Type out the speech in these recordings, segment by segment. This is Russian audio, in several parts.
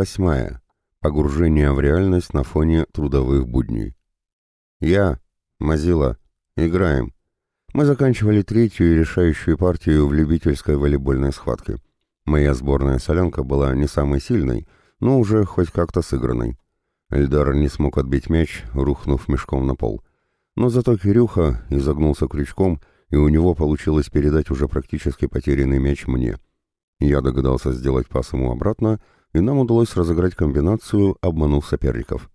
восьмая. Погружение в реальность на фоне трудовых будней. Я, Мазила, играем. Мы заканчивали третью и решающую партию в любительской волейбольной схватке. Моя сборная солянка была не самой сильной, но уже хоть как-то сыгранной. Эльдар не смог отбить мяч, рухнув мешком на пол. Но зато Кирюха изогнулся крючком, и у него получилось передать уже практически потерянный мяч мне. Я догадался сделать пас ему обратно, и нам удалось разыграть комбинацию, обманув соперников.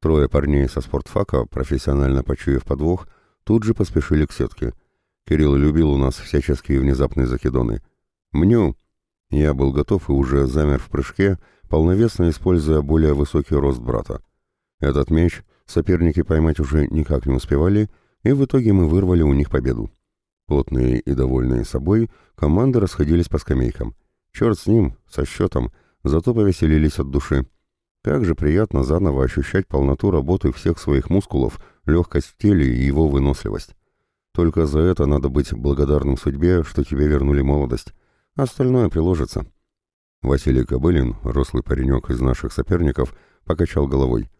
Трое парней со спортфака, профессионально почуяв подвох, тут же поспешили к сетке. Кирилл любил у нас всяческие внезапные закидоны. «Мню!» Я был готов и уже замер в прыжке, полновесно используя более высокий рост брата. Этот мяч соперники поймать уже никак не успевали, и в итоге мы вырвали у них победу. Плотные и довольные собой, команды расходились по скамейкам. Черт с ним, со счетом, зато повеселились от души. Как же приятно заново ощущать полноту работы всех своих мускулов, легкость в теле и его выносливость. Только за это надо быть благодарным судьбе, что тебе вернули молодость. Остальное приложится. Василий Кобылин, рослый паренек из наших соперников, покачал головой.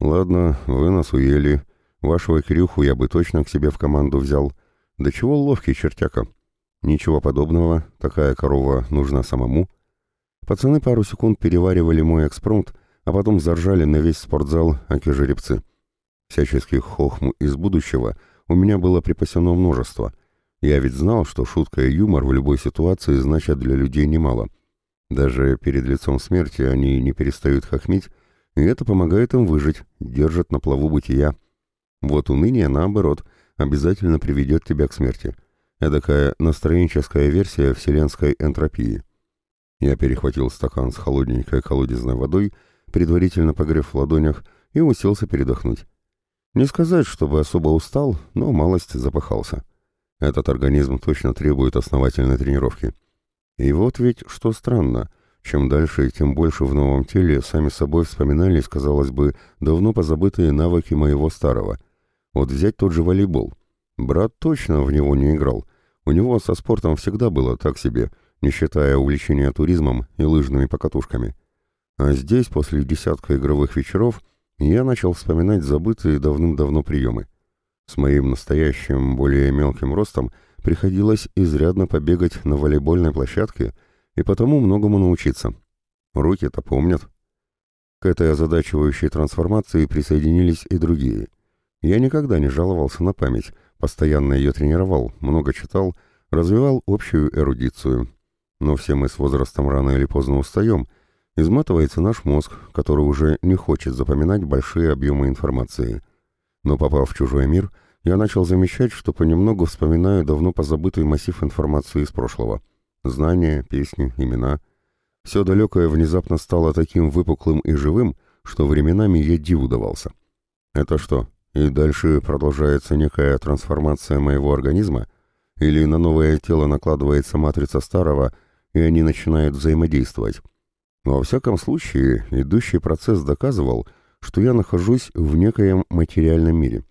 «Ладно, вы нас уели. Вашего Кирюху я бы точно к себе в команду взял. Да чего ловкий чертяка. Ничего подобного, такая корова нужна самому». Пацаны пару секунд переваривали мой экспромт, а потом заржали на весь спортзал аки жеребцы. Всяческих хохм из будущего у меня было припасено множество. Я ведь знал, что шутка и юмор в любой ситуации значат для людей немало. Даже перед лицом смерти они не перестают хохмить, и это помогает им выжить, держит на плаву бытия. Вот уныние, наоборот, обязательно приведет тебя к смерти. Эдакая настроенческая версия вселенской энтропии. Я перехватил стакан с холодненькой колодезной водой, предварительно погрев в ладонях, и уселся передохнуть. Не сказать, чтобы особо устал, но малость запахался. Этот организм точно требует основательной тренировки. И вот ведь что странно, чем дальше, тем больше в новом теле сами собой вспоминались, казалось бы, давно позабытые навыки моего старого. Вот взять тот же волейбол. Брат точно в него не играл. У него со спортом всегда было так себе — не считая увлечения туризмом и лыжными покатушками. А здесь, после десятка игровых вечеров, я начал вспоминать забытые давным-давно приемы. С моим настоящим, более мелким ростом приходилось изрядно побегать на волейбольной площадке и потому многому научиться. Руки-то помнят. К этой озадачивающей трансформации присоединились и другие. Я никогда не жаловался на память, постоянно ее тренировал, много читал, развивал общую эрудицию, но все мы с возрастом рано или поздно устаем, изматывается наш мозг, который уже не хочет запоминать большие объемы информации. Но попав в чужой мир, я начал замечать, что понемногу вспоминаю давно позабытый массив информации из прошлого. Знания, песни, имена. Все далекое внезапно стало таким выпуклым и живым, что временами я диву давался. Это что, и дальше продолжается некая трансформация моего организма? Или на новое тело накладывается матрица старого – и они начинают взаимодействовать. Во всяком случае, идущий процесс доказывал, что я нахожусь в некоем материальном мире,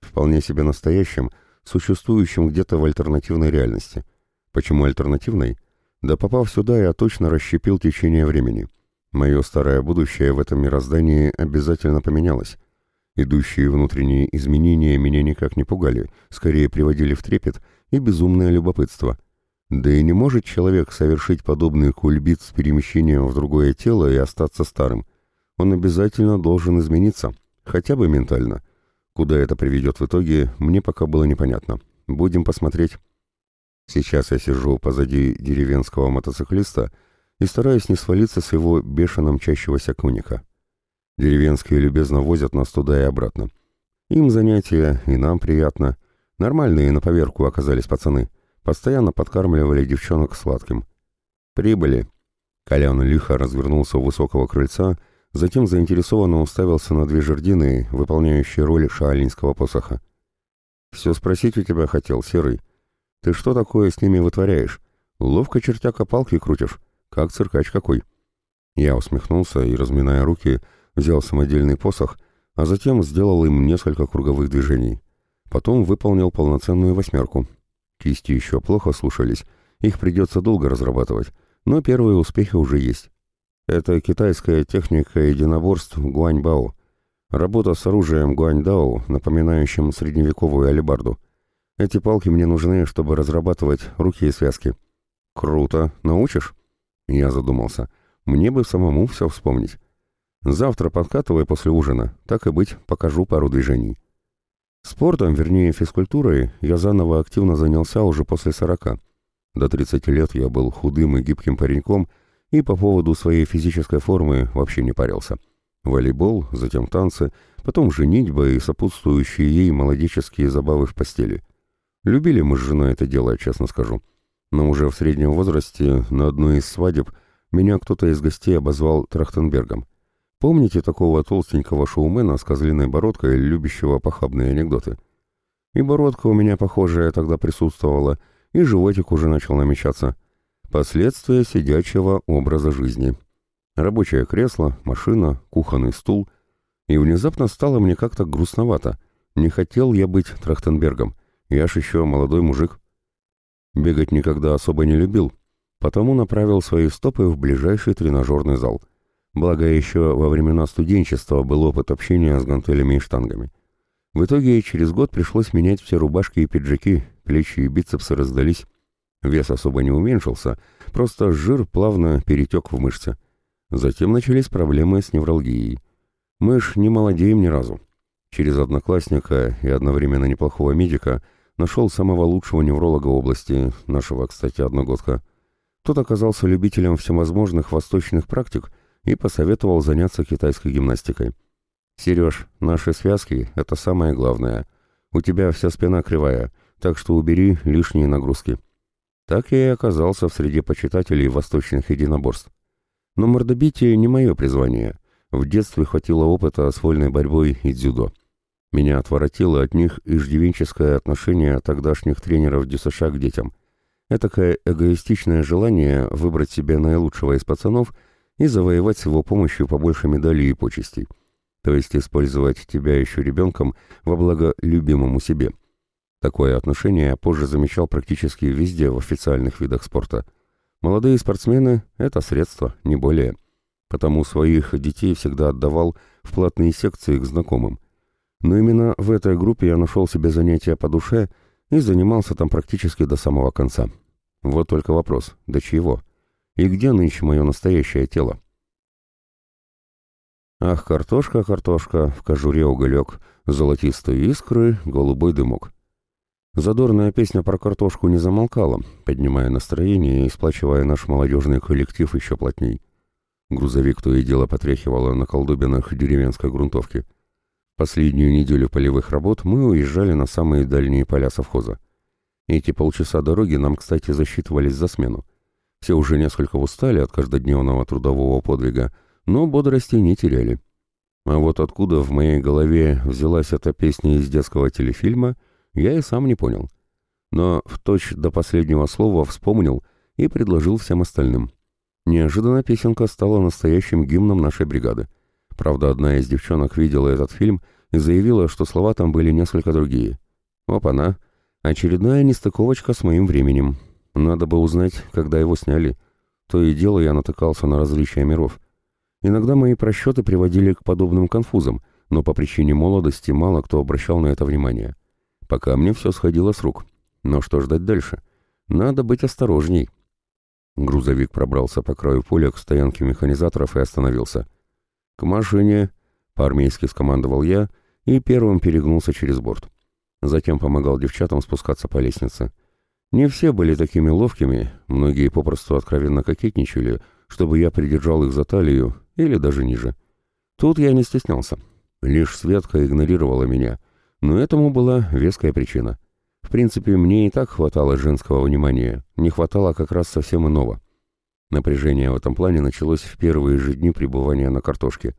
вполне себе настоящем, существующем где-то в альтернативной реальности. Почему альтернативной? Да попав сюда, я точно расщепил течение времени. Мое старое будущее в этом мироздании обязательно поменялось. Идущие внутренние изменения меня никак не пугали, скорее приводили в трепет и безумное любопытство – да и не может человек совершить подобный кульбит с перемещением в другое тело и остаться старым. Он обязательно должен измениться, хотя бы ментально. Куда это приведет в итоге, мне пока было непонятно. Будем посмотреть. Сейчас я сижу позади деревенского мотоциклиста и стараюсь не свалиться с его бешено мчащегося коника. Деревенские любезно возят нас туда и обратно. Им занятия, и нам приятно. Нормальные на поверку оказались пацаны. Постоянно подкармливали девчонок сладким. «Прибыли!» Колян лихо развернулся у высокого крыльца, затем заинтересованно уставился на две жердины, выполняющие роль шаолинского посоха. «Все спросить у тебя хотел, Серый. Ты что такое с ними вытворяешь? Ловко чертяка палки крутишь, как циркач какой». Я усмехнулся и, разминая руки, взял самодельный посох, а затем сделал им несколько круговых движений. Потом выполнил полноценную восьмерку, Кисти еще плохо слушались, их придется долго разрабатывать, но первые успехи уже есть. Это китайская техника единоборств гуаньбао. Работа с оружием гуаньдао, напоминающим средневековую алебарду. Эти палки мне нужны, чтобы разрабатывать руки и связки. Круто. Научишь? Я задумался. Мне бы самому все вспомнить. Завтра подкатывай после ужина. Так и быть, покажу пару движений. Спортом, вернее физкультурой, я заново активно занялся уже после сорока. До 30 лет я был худым и гибким пареньком, и по поводу своей физической формы вообще не парился. Волейбол, затем танцы, потом женитьба и сопутствующие ей молодеческие забавы в постели. Любили мы с женой это дело, честно скажу. Но уже в среднем возрасте на одной из свадеб меня кто-то из гостей обозвал Трахтенбергом. Помните такого толстенького шоумена с козлиной бородкой, любящего похабные анекдоты? И бородка у меня похожая тогда присутствовала, и животик уже начал намечаться. Последствия сидячего образа жизни. Рабочее кресло, машина, кухонный стул. И внезапно стало мне как-то грустновато. Не хотел я быть Трахтенбергом. Я ж еще молодой мужик. Бегать никогда особо не любил, потому направил свои стопы в ближайший тренажерный зал. Благо, еще во времена студенчества был опыт общения с гантелями и штангами. В итоге через год пришлось менять все рубашки и пиджаки, плечи и бицепсы раздались. Вес особо не уменьшился, просто жир плавно перетек в мышцы. Затем начались проблемы с невралгией. Мы ж не молодеем ни разу. Через одноклассника и одновременно неплохого медика нашел самого лучшего невролога области, нашего, кстати, одногодка. Тот оказался любителем всевозможных восточных практик и посоветовал заняться китайской гимнастикой. «Сереж, наши связки — это самое главное. У тебя вся спина кривая, так что убери лишние нагрузки». Так я и оказался в среде почитателей восточных единоборств. Но мордобитие не мое призвание. В детстве хватило опыта с вольной борьбой и дзюдо. Меня отворотило от них иждивенческое отношение тогдашних тренеров ДЮСШ к детям. Этакое эгоистичное желание выбрать себе наилучшего из пацанов и завоевать с его помощью побольше медалей и почестей. То есть использовать тебя еще ребенком во благо любимому себе – Такое отношение я позже замечал практически везде в официальных видах спорта. Молодые спортсмены – это средство, не более. Потому своих детей всегда отдавал в платные секции к знакомым. Но именно в этой группе я нашел себе занятия по душе и занимался там практически до самого конца. Вот только вопрос – до чего? И где нынче мое настоящее тело? Ах, картошка, картошка, в кожуре уголек, золотистые искры, голубой дымок. Задорная песня про картошку не замолкала, поднимая настроение и сплачивая наш молодежный коллектив еще плотней. Грузовик то и дело потряхивало на колдобинах деревенской грунтовки. Последнюю неделю полевых работ мы уезжали на самые дальние поля совхоза. Эти полчаса дороги нам, кстати, засчитывались за смену. Все уже несколько устали от каждодневного трудового подвига, но бодрости не теряли. А вот откуда в моей голове взялась эта песня из детского телефильма — я и сам не понял. Но в точь до последнего слова вспомнил и предложил всем остальным. Неожиданно песенка стала настоящим гимном нашей бригады. Правда, одна из девчонок видела этот фильм и заявила, что слова там были несколько другие. Опа-на! Очередная нестыковочка с моим временем. Надо бы узнать, когда его сняли. То и дело я натыкался на различия миров. Иногда мои просчеты приводили к подобным конфузам, но по причине молодости мало кто обращал на это внимание. Пока мне все сходило с рук. Но что ждать дальше? Надо быть осторожней. Грузовик пробрался по краю поля к стоянке механизаторов и остановился. «К машине!» — по-армейски скомандовал я и первым перегнулся через борт. Затем помогал девчатам спускаться по лестнице. Не все были такими ловкими, многие попросту откровенно кокетничали, чтобы я придержал их за талию или даже ниже. Тут я не стеснялся. Лишь Светка игнорировала меня — но этому была веская причина. В принципе, мне и так хватало женского внимания, не хватало как раз совсем иного. Напряжение в этом плане началось в первые же дни пребывания на картошке.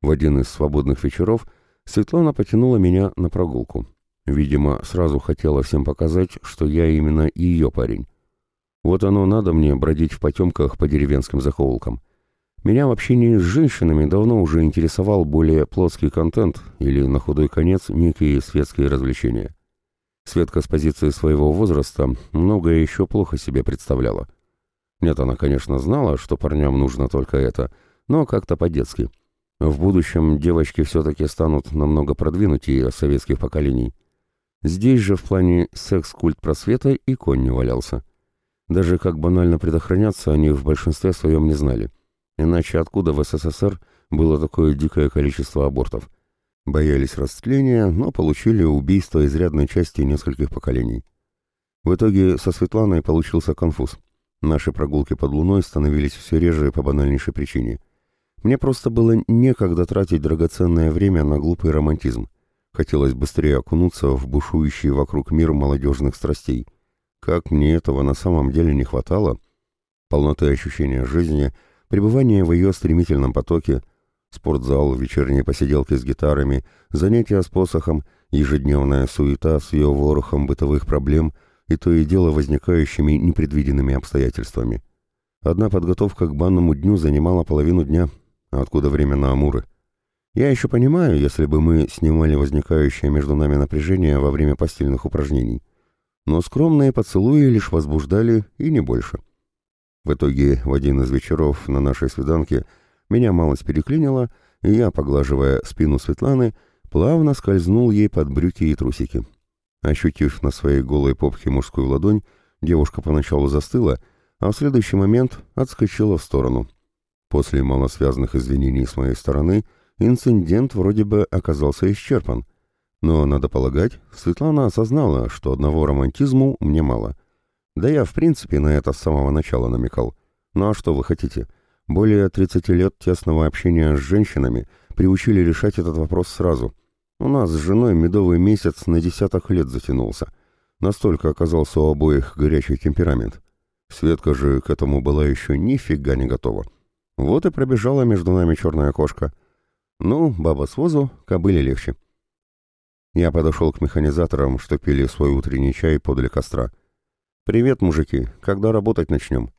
В один из свободных вечеров Светлана потянула меня на прогулку. Видимо, сразу хотела всем показать, что я именно ее парень. Вот оно надо мне бродить в потемках по деревенским закоулкам. Меня в общении с женщинами давно уже интересовал более плотский контент или, на худой конец, некие светские развлечения. Светка с позиции своего возраста многое еще плохо себе представляла. Нет, она, конечно, знала, что парням нужно только это, но как-то по-детски. В будущем девочки все-таки станут намного продвинутее советских поколений. Здесь же в плане секс-культ просвета и конь не валялся. Даже как банально предохраняться они в большинстве своем не знали. Иначе откуда в СССР было такое дикое количество абортов? Боялись растления, но получили убийство изрядной части нескольких поколений. В итоге со Светланой получился конфуз. Наши прогулки под луной становились все реже по банальнейшей причине. Мне просто было некогда тратить драгоценное время на глупый романтизм. Хотелось быстрее окунуться в бушующий вокруг мир молодежных страстей. Как мне этого на самом деле не хватало? Полноты ощущения жизни, пребывание в ее стремительном потоке, спортзал, вечерние посиделки с гитарами, занятия с посохом, ежедневная суета с ее ворохом бытовых проблем и то и дело возникающими непредвиденными обстоятельствами. Одна подготовка к банному дню занимала половину дня, а откуда время на Амуры? Я еще понимаю, если бы мы снимали возникающее между нами напряжение во время постельных упражнений. Но скромные поцелуи лишь возбуждали и не больше. В итоге, в один из вечеров на нашей свиданке меня малость переклинило, и я, поглаживая спину Светланы, плавно скользнул ей под брюки и трусики. Ощутив на своей голой попке мужскую ладонь, девушка поначалу застыла, а в следующий момент отскочила в сторону. После малосвязанных извинений с моей стороны — Инцидент вроде бы оказался исчерпан. Но, надо полагать, Светлана осознала, что одного романтизму мне мало. Да я, в принципе, на это с самого начала намекал. Ну а что вы хотите? Более 30 лет тесного общения с женщинами приучили решать этот вопрос сразу. У нас с женой медовый месяц на десяток лет затянулся. Настолько оказался у обоих горячий темперамент. Светка же к этому была еще нифига не готова. Вот и пробежала между нами черная кошка — ну, баба с возу, кобыле легче. Я подошел к механизаторам, что пили свой утренний чай подле костра. «Привет, мужики, когда работать начнем?»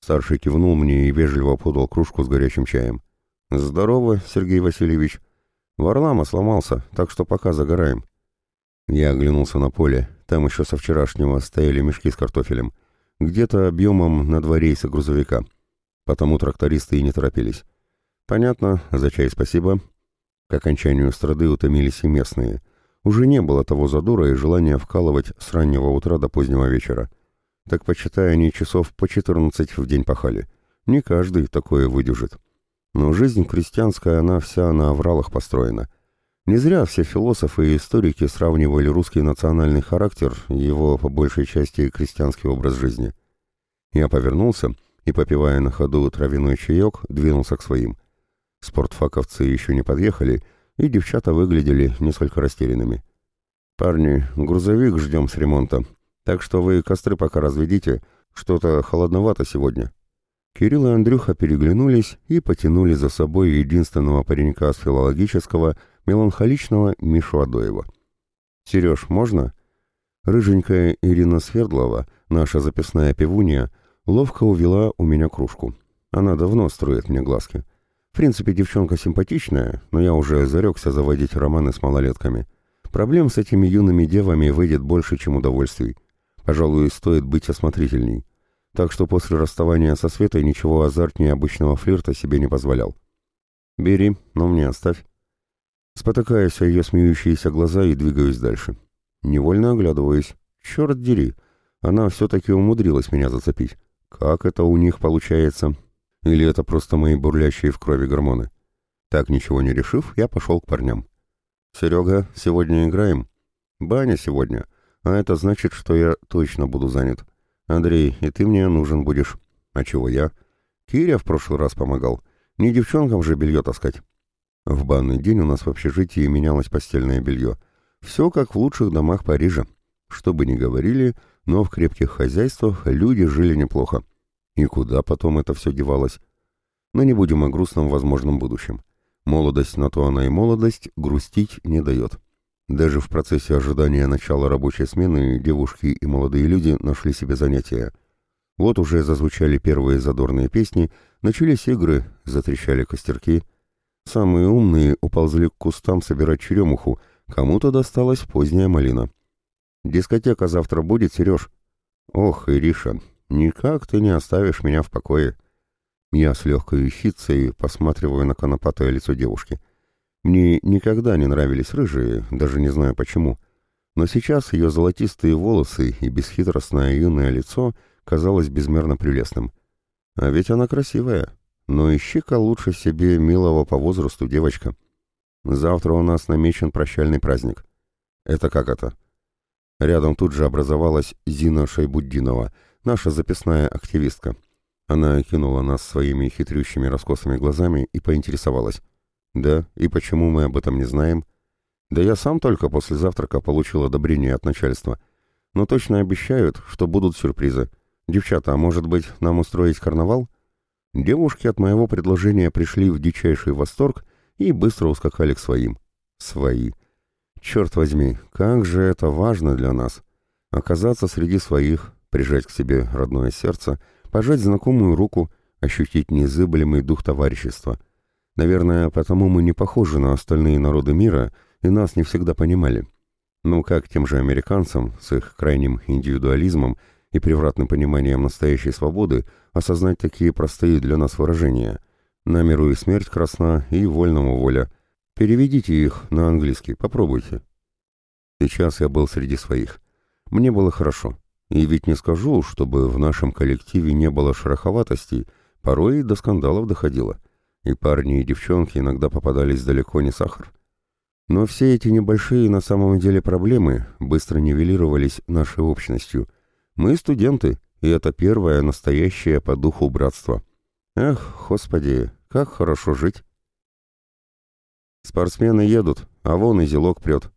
Старший кивнул мне и вежливо подал кружку с горячим чаем. «Здорово, Сергей Васильевич. Варлама сломался, так что пока загораем». Я оглянулся на поле. Там еще со вчерашнего стояли мешки с картофелем. Где-то объемом на два рейса грузовика. Потому трактористы и не торопились. Понятно, за чай спасибо. К окончанию страды утомились и местные. Уже не было того задора и желания вкалывать с раннего утра до позднего вечера. Так, почитай, они часов по 14 в день пахали. Не каждый такое выдержит. Но жизнь крестьянская, она вся на авралах построена. Не зря все философы и историки сравнивали русский национальный характер, его по большей части крестьянский образ жизни. Я повернулся и, попивая на ходу травяной чаек, двинулся к своим – Спортфаковцы еще не подъехали, и девчата выглядели несколько растерянными. «Парни, грузовик ждем с ремонта, так что вы костры пока разведите, что-то холодновато сегодня». Кирилл и Андрюха переглянулись и потянули за собой единственного паренька с филологического, меланхоличного Мишу Адоева. «Сереж, можно?» Рыженькая Ирина Свердлова, наша записная пивунья, ловко увела у меня кружку. Она давно строит мне глазки. Принципе, девчонка симпатичная, но я уже зарекся заводить романы с малолетками. Проблем с этими юными девами выйдет больше, чем удовольствий. Пожалуй, стоит быть осмотрительней. Так что после расставания со Светой ничего азартнее обычного флирта себе не позволял. «Бери, но мне оставь». Спотыкаюсь о ее смеющиеся глаза и двигаюсь дальше. Невольно оглядываюсь. Черт дери, она все-таки умудрилась меня зацепить. Как это у них получается? Или это просто мои бурлящие в крови гормоны? Так ничего не решив, я пошел к парням. «Серега, сегодня играем?» «Баня сегодня. А это значит, что я точно буду занят. Андрей, и ты мне нужен будешь». «А чего я?» «Киря в прошлый раз помогал. Не девчонкам же белье таскать». В банный день у нас в общежитии менялось постельное белье. Все как в лучших домах Парижа. Что бы ни говорили, но в крепких хозяйствах люди жили неплохо. И куда потом это все девалось? Но не будем о грустном возможном будущем. Молодость на то она и молодость, грустить не дает. Даже в процессе ожидания начала рабочей смены девушки и молодые люди нашли себе занятия. Вот уже зазвучали первые задорные песни, начались игры, затрещали костерки. Самые умные уползли к кустам собирать черемуху, кому-то досталась поздняя малина. «Дискотека завтра будет, Сереж?» «Ох, Ириша, Никак ты не оставишь меня в покое. Я с легкой ехицей посматриваю на конопатое лицо девушки. Мне никогда не нравились рыжие, даже не знаю почему. Но сейчас ее золотистые волосы и бесхитростное юное лицо казалось безмерно прелестным. А ведь она красивая. Но ищи-ка лучше себе милого по возрасту девочка. Завтра у нас намечен прощальный праздник. Это как это? Рядом тут же образовалась Зина Шайбуддинова, наша записная активистка. Она окинула нас своими хитрющими раскосыми глазами и поинтересовалась. «Да, и почему мы об этом не знаем?» «Да я сам только после завтрака получил одобрение от начальства. Но точно обещают, что будут сюрпризы. Девчата, а может быть, нам устроить карнавал?» Девушки от моего предложения пришли в дичайший восторг и быстро ускакали к своим. Свои. Черт возьми, как же это важно для нас. Оказаться среди своих, прижать к себе родное сердце, пожать знакомую руку, ощутить незыблемый дух товарищества. Наверное, потому мы не похожи на остальные народы мира и нас не всегда понимали. Ну, как тем же американцам с их крайним индивидуализмом и превратным пониманием настоящей свободы осознать такие простые для нас выражения. «На миру и смерть красна, и вольному воля». Переведите их на английский, попробуйте. Сейчас я был среди своих. Мне было хорошо. И ведь не скажу, чтобы в нашем коллективе не было шероховатостей, порой до скандалов доходило. И парни, и девчонки иногда попадались далеко не сахар. Но все эти небольшие на самом деле проблемы быстро нивелировались нашей общностью. Мы студенты, и это первое настоящее по духу братство. Эх, господи, как хорошо жить. Спортсмены едут, а вон и зелок прет.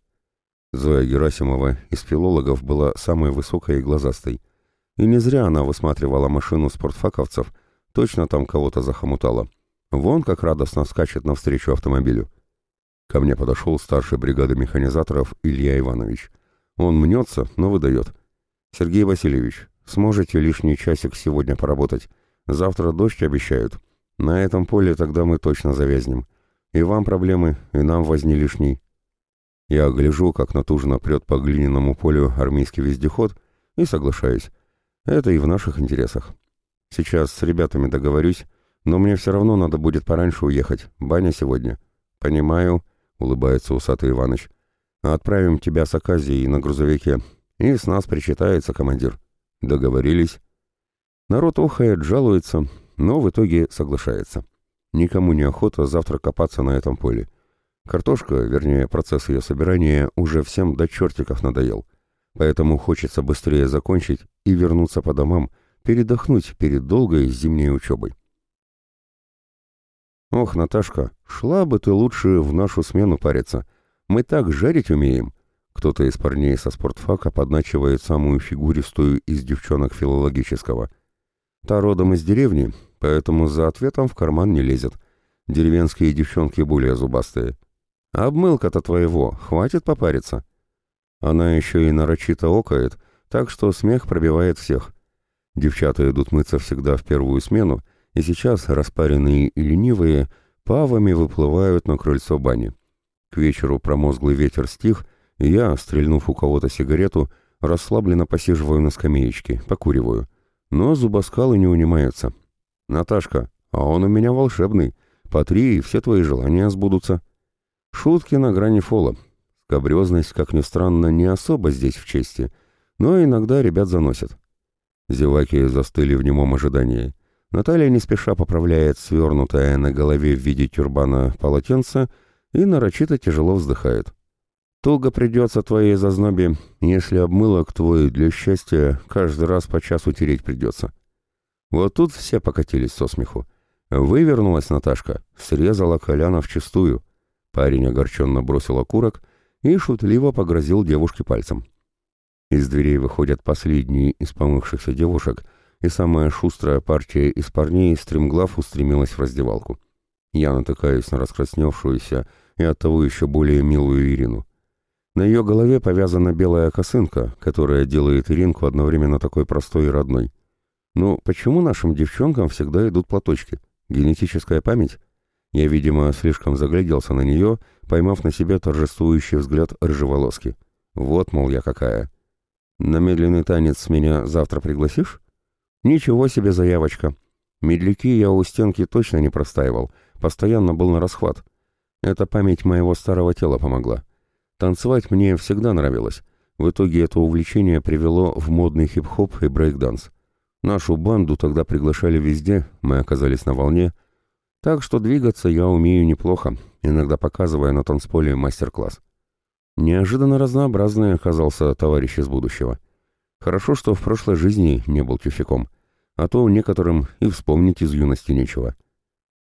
Зоя Герасимова из филологов была самой высокой и глазастой. И не зря она высматривала машину спортфаковцев, точно там кого-то захомутала. Вон как радостно скачет навстречу автомобилю. Ко мне подошел старший бригады механизаторов Илья Иванович. Он мнется, но выдает. «Сергей Васильевич, сможете лишний часик сегодня поработать? Завтра дождь обещают. На этом поле тогда мы точно завязнем. И вам проблемы, и нам возни лишний». Я гляжу, как натужно прет по глиняному полю армейский вездеход, и соглашаюсь. Это и в наших интересах. Сейчас с ребятами договорюсь, но мне все равно надо будет пораньше уехать. Баня сегодня. Понимаю, улыбается усатый Иваныч. Отправим тебя с Аказией на грузовике. И с нас причитается командир. Договорились. Народ охает, жалуется, но в итоге соглашается. Никому не охота завтра копаться на этом поле. Картошка, вернее, процесс ее собирания, уже всем до чертиков надоел. Поэтому хочется быстрее закончить и вернуться по домам, передохнуть перед долгой зимней учебой. «Ох, Наташка, шла бы ты лучше в нашу смену париться. Мы так жарить умеем!» Кто-то из парней со спортфака подначивает самую фигуристую из девчонок филологического. Та родом из деревни, поэтому за ответом в карман не лезет. Деревенские девчонки более зубастые. «Обмылка-то твоего, хватит попариться». Она еще и нарочито окает, так что смех пробивает всех. Девчата идут мыться всегда в первую смену, и сейчас, распаренные и ленивые, павами выплывают на крыльцо бани. К вечеру промозглый ветер стих, и я, стрельнув у кого-то сигарету, расслабленно посиживаю на скамеечке, покуриваю. Но зубоскалы не унимаются. «Наташка, а он у меня волшебный. По три, и все твои желания сбудутся». Шутки на грани фола. Скобрезность, как ни странно, не особо здесь в чести, но иногда ребят заносят. Зеваки застыли в немом ожидании. Наталья не спеша поправляет свернутое на голове в виде тюрбана полотенце и нарочито тяжело вздыхает. «Туго придется твоей зазнобе, если обмылок твой для счастья каждый раз по часу тереть придется». Вот тут все покатились со смеху. Вывернулась Наташка, срезала Коляна вчистую. Парень огорченно бросил окурок и шутливо погрозил девушке пальцем. Из дверей выходят последние из помывшихся девушек, и самая шустрая партия из парней стремглав устремилась в раздевалку. Я натыкаюсь на раскрасневшуюся и оттого еще более милую Ирину. На ее голове повязана белая косынка, которая делает Иринку одновременно такой простой и родной. Ну, почему нашим девчонкам всегда идут платочки? Генетическая память? Я, видимо, слишком загляделся на нее, поймав на себе торжествующий взгляд рыжеволоски. Вот, мол, я какая. На медленный танец меня завтра пригласишь? Ничего себе заявочка. Медляки я у стенки точно не простаивал, постоянно был на расхват. Это память моего старого тела помогла. Танцевать мне всегда нравилось. В итоге это увлечение привело в модный хип-хоп и брейк-данс. Нашу банду тогда приглашали везде, мы оказались на волне. Так что двигаться я умею неплохо, иногда показывая на танцполе мастер-класс. Неожиданно разнообразный оказался товарищ из будущего. Хорошо, что в прошлой жизни не был тюфяком, а то некоторым и вспомнить из юности нечего.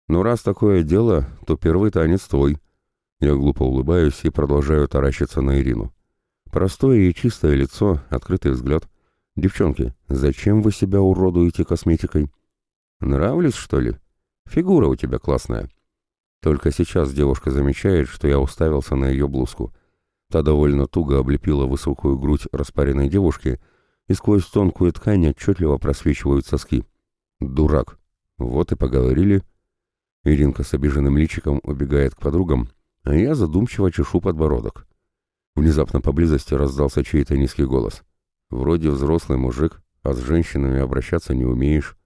Но раз такое дело, то первый танец твой. Я глупо улыбаюсь и продолжаю таращиться на Ирину. Простое и чистое лицо, открытый взгляд. «Девчонки, зачем вы себя уродуете косметикой?» «Нравлюсь, что ли? Фигура у тебя классная». Только сейчас девушка замечает, что я уставился на ее блузку. Та довольно туго облепила высокую грудь распаренной девушки, и сквозь тонкую ткань отчетливо просвечивают соски. «Дурак! Вот и поговорили». Иринка с обиженным личиком убегает к подругам, а я задумчиво чешу подбородок. Внезапно поблизости раздался чей-то низкий голос. Вроде взрослый мужик, а с женщинами обращаться не умеешь.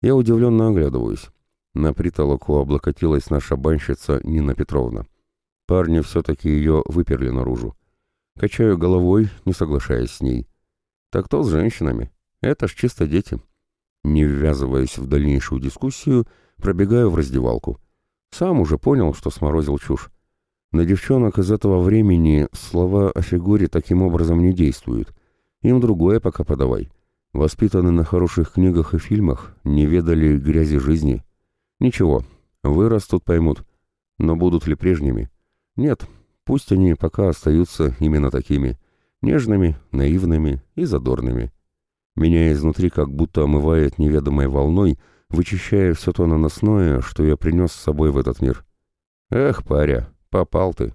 Я удивленно оглядываюсь. На притолоку облокотилась наша банщица Нина Петровна. Парни все-таки ее выперли наружу. Качаю головой, не соглашаясь с ней. Так то с женщинами. Это ж чисто дети. Не ввязываясь в дальнейшую дискуссию, пробегаю в раздевалку. Сам уже понял, что сморозил чушь. На девчонок из этого времени слова о фигуре таким образом не действуют. Им другое пока подавай. Воспитаны на хороших книгах и фильмах, не ведали грязи жизни. Ничего, вырастут, поймут. Но будут ли прежними? Нет, пусть они пока остаются именно такими. Нежными, наивными и задорными. Меня изнутри как будто омывает неведомой волной, вычищая все то наносное, что я принес с собой в этот мир. Эх, паря, Попал ты.